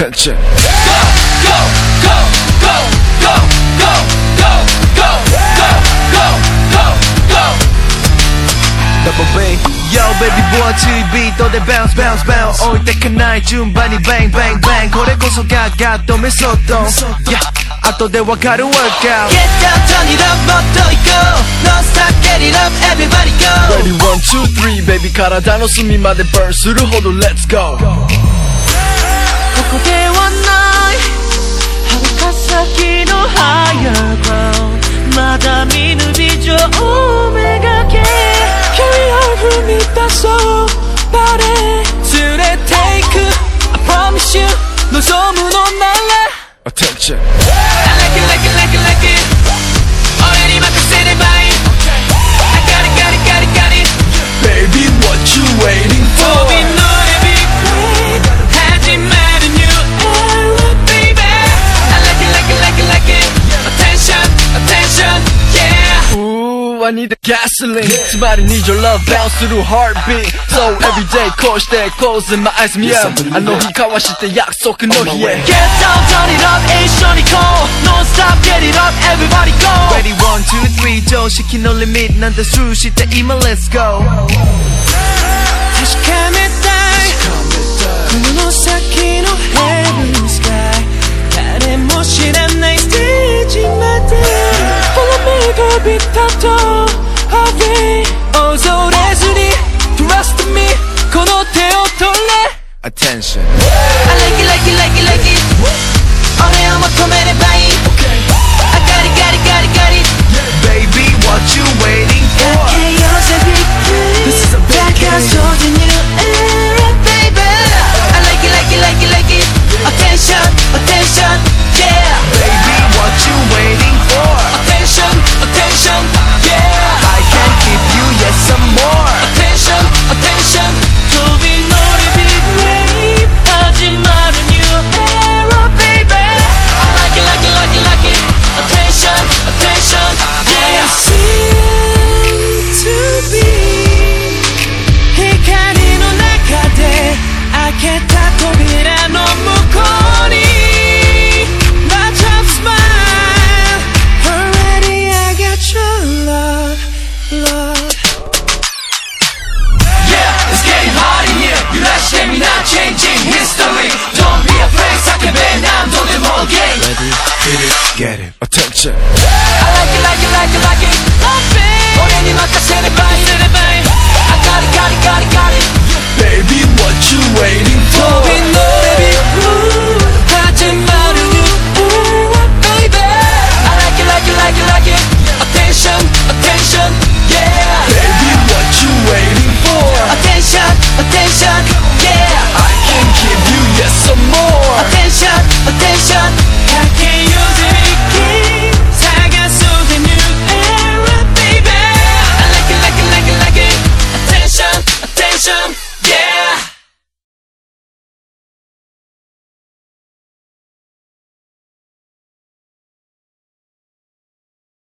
attention go go go go go go go go go go go go Double B Yo baby boy 2ビートで bounce bounce bounce 置いてかない順番に bang bang bang これこそがガッドメソッド Yeah 後でわかる workout Get down turn it up もっと行こう Non stop get it up everybody go Ready one two three baby 体の隅まで burn するほど let's go ここではない。Ooh, I need the gasoline つまり need your love bounce する heartbeat So everyday こうして closing my eyes me up あの日交わして約束の日へ Get down turn it up 一緒に行こう Non stop get it up everybody go Ready one two three 常識のリミットなんてスルーして今 let's go 確かめたいこの先の Heaven Sky 誰も知らないステージまで Follow me 飛び立とう Attention Attention